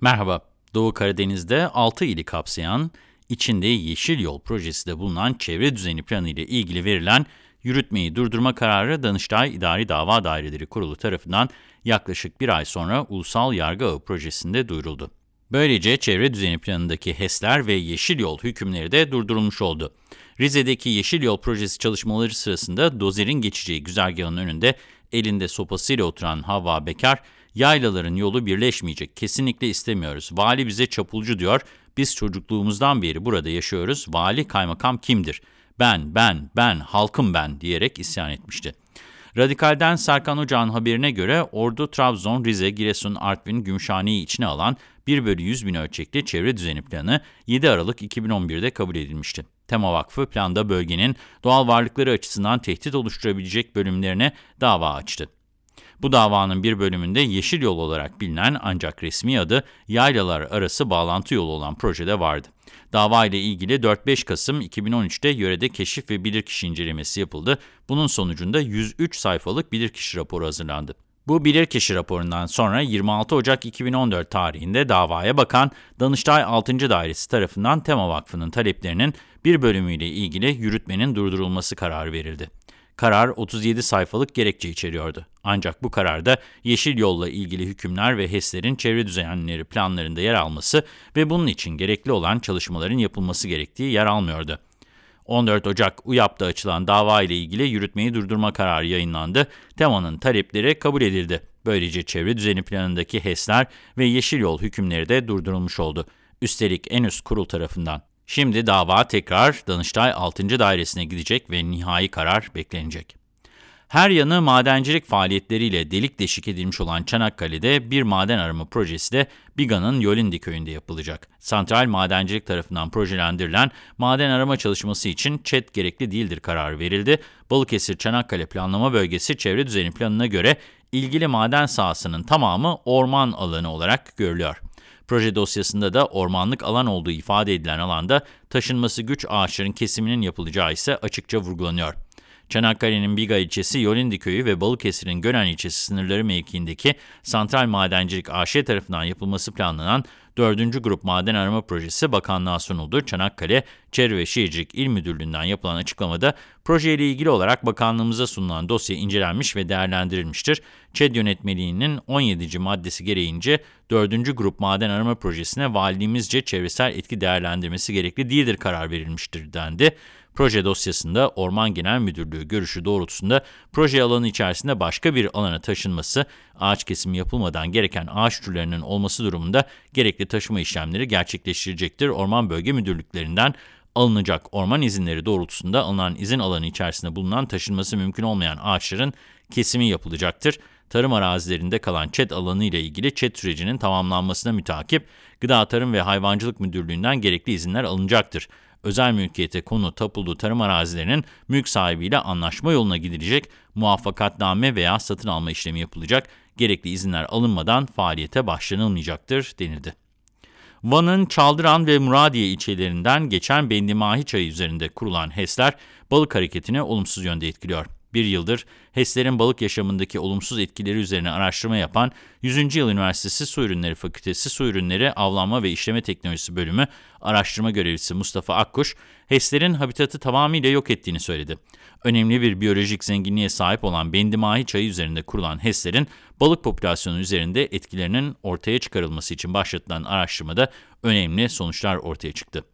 Merhaba, Doğu Karadeniz'de 6 ili kapsayan, içinde Yeşil Yol projesi de bulunan çevre düzeni planı ile ilgili verilen yürütmeyi durdurma kararı Danıştay İdari Dava Daireleri Kurulu tarafından yaklaşık bir ay sonra Ulusal Yargı Ağı projesinde duyuruldu. Böylece çevre düzeni planındaki HES'ler ve Yeşil Yol hükümleri de durdurulmuş oldu. Rize'deki Yeşil Yol projesi çalışmaları sırasında dozerin geçeceği güzergahın önünde elinde sopasıyla oturan Havva Bekar, Yaylaların yolu birleşmeyecek, kesinlikle istemiyoruz. Vali bize çapulcu diyor, biz çocukluğumuzdan beri burada yaşıyoruz. Vali kaymakam kimdir? Ben, ben, ben, halkım ben diyerek isyan etmişti. Radikal'den Serkan Ocağ'ın haberine göre Ordu, Trabzon, Rize, Giresun, Artvin, Gümüşhane'yi içine alan 1 bölü 100 bin ölçekli çevre düzeni planı 7 Aralık 2011'de kabul edilmişti. Tema Vakfı planda bölgenin doğal varlıkları açısından tehdit oluşturabilecek bölümlerine dava açtı. Bu davanın bir bölümünde Yeşil Yol olarak bilinen ancak resmi adı Yaylalar Arası Bağlantı Yolu olan projede vardı. Dava ile ilgili 4-5 Kasım 2013'te yörede keşif ve bilirkişi incelemesi yapıldı. Bunun sonucunda 103 sayfalık bilirkişi raporu hazırlandı. Bu bilirkişi raporundan sonra 26 Ocak 2014 tarihinde davaya bakan Danıştay 6. Dairesi tarafından Tema Vakfı'nın taleplerinin bir bölümüyle ilgili yürütmenin durdurulması kararı verildi. Karar 37 sayfalık gerekçe içeriyordu. Ancak bu kararda Yeşil Yol'la ilgili hükümler ve HES'lerin çevre düzenleri planlarında yer alması ve bunun için gerekli olan çalışmaların yapılması gerektiği yer almıyordu. 14 Ocak UYAP'ta açılan dava ile ilgili yürütmeyi durdurma kararı yayınlandı. Tema'nın talepleri kabul edildi. Böylece çevre düzeni planındaki HES'ler ve Yeşil Yol hükümleri de durdurulmuş oldu. Üstelik en üst kurul tarafından. Şimdi dava tekrar Danıştay 6. Dairesi'ne gidecek ve nihai karar beklenecek. Her yanı madencilik faaliyetleriyle delik deşik edilmiş olan Çanakkale'de bir maden arama projesi de Biga'nın Yolindi köyünde yapılacak. Santral Madencilik tarafından projelendirilen maden arama çalışması için ÇED gerekli değildir kararı verildi. Balıkesir-Çanakkale Planlama Bölgesi Çevre Düzeni Planı'na göre ilgili maden sahasının tamamı orman alanı olarak görülüyor. Proje dosyasında da ormanlık alan olduğu ifade edilen alanda taşınması güç ağaçların kesiminin yapılacağı ise açıkça vurgulanıyor. Çanakkale'nin Biga ilçesi, Yolindi köyü ve Balıkesir'in Gönen ilçesi sınırları mevkiindeki Santral Madencilik AŞ tarafından yapılması planlanan 4. Grup Maden Arama Projesi bakanlığa sunuldu. Çanakkale Çevre ve Şehircilik İl Müdürlüğü'nden yapılan açıklamada projeyle ilgili olarak bakanlığımıza sunulan dosya incelenmiş ve değerlendirilmiştir. ÇED yönetmeliğinin 17. maddesi gereğince 4. Grup Maden Arama Projesi'ne valiliğimizce çevresel etki değerlendirmesi gerekli değildir karar verilmiştir dendi. Proje dosyasında Orman Genel Müdürlüğü görüşü doğrultusunda proje alanı içerisinde başka bir alana taşınması, ağaç kesimi yapılmadan gereken ağaç türlerinin olması durumunda gerekli taşıma işlemleri gerçekleştirecektir. Orman Bölge Müdürlüklerinden alınacak orman izinleri doğrultusunda alınan izin alanı içerisinde bulunan taşınması mümkün olmayan ağaçların kesimi yapılacaktır. Tarım arazilerinde kalan ÇED alanı ile ilgili ÇED sürecinin tamamlanmasına mütakip Gıda Tarım ve Hayvancılık Müdürlüğü'nden gerekli izinler alınacaktır özel mülkiyete konu tapulduğu tarım arazilerinin mülk sahibiyle anlaşma yoluna gidilecek, muvaffakatname veya satın alma işlemi yapılacak, gerekli izinler alınmadan faaliyete başlanılmayacaktır denildi. Van'ın Çaldıran ve Muradiye ilçelerinden geçen Bendimahi çayı üzerinde kurulan HES'ler balık hareketini olumsuz yönde etkiliyor bir yıldır HES'lerin balık yaşamındaki olumsuz etkileri üzerine araştırma yapan 100. Yıl Üniversitesi Su Ürünleri Fakültesi Su Ürünleri Avlanma ve İşleme Teknolojisi Bölümü araştırma görevlisi Mustafa Akkuş, HES'lerin habitatı tamamıyla yok ettiğini söyledi. Önemli bir biyolojik zenginliğe sahip olan Bendimahi çayı üzerinde kurulan HES'lerin balık popülasyonu üzerinde etkilerinin ortaya çıkarılması için başlatılan araştırmada önemli sonuçlar ortaya çıktı.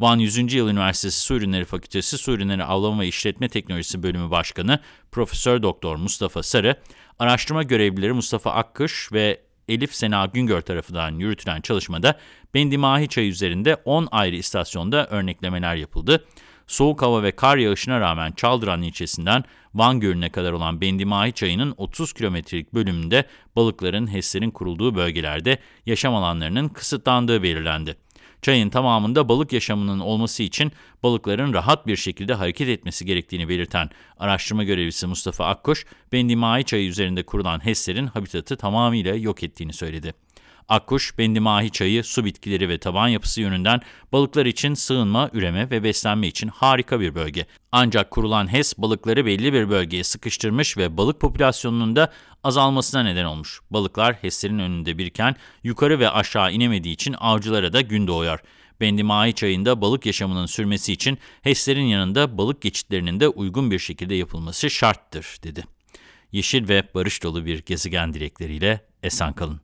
Van 100. Yıl Üniversitesi Su Ürünleri Fakültesi Su Ürünleri Avlama ve İşletme Teknolojisi Bölümü Başkanı Profesör Doktor Mustafa Sarı, araştırma görevlileri Mustafa Akkış ve Elif Sena Güngör tarafından yürütülen çalışmada Bendimahi çayı üzerinde 10 ayrı istasyonda örneklemeler yapıldı. Soğuk hava ve kar yağışına rağmen Çaldıran ilçesinden Van Gölü'ne kadar olan Bendimahi çayının 30 kilometrelik bölümünde balıkların, HES'lerin kurulduğu bölgelerde yaşam alanlarının kısıtlandığı belirlendi. Çayın tamamında balık yaşamının olması için balıkların rahat bir şekilde hareket etmesi gerektiğini belirten araştırma görevlisi Mustafa Akkoş, Bendimai çayı üzerinde kurulan HES'lerin habitatı tamamıyla yok ettiğini söyledi. Akkuş, Bendimahi çayı, su bitkileri ve taban yapısı yönünden balıklar için sığınma, üreme ve beslenme için harika bir bölge. Ancak kurulan HES balıkları belli bir bölgeye sıkıştırmış ve balık popülasyonunun da azalmasına neden olmuş. Balıklar HES'lerin önünde biriken yukarı ve aşağı inemediği için avcılara da gün doğuyor. Bendimai çayında balık yaşamının sürmesi için HES'lerin yanında balık geçitlerinin de uygun bir şekilde yapılması şarttır, dedi. Yeşil ve barış dolu bir gezegen dilekleriyle esen kalın.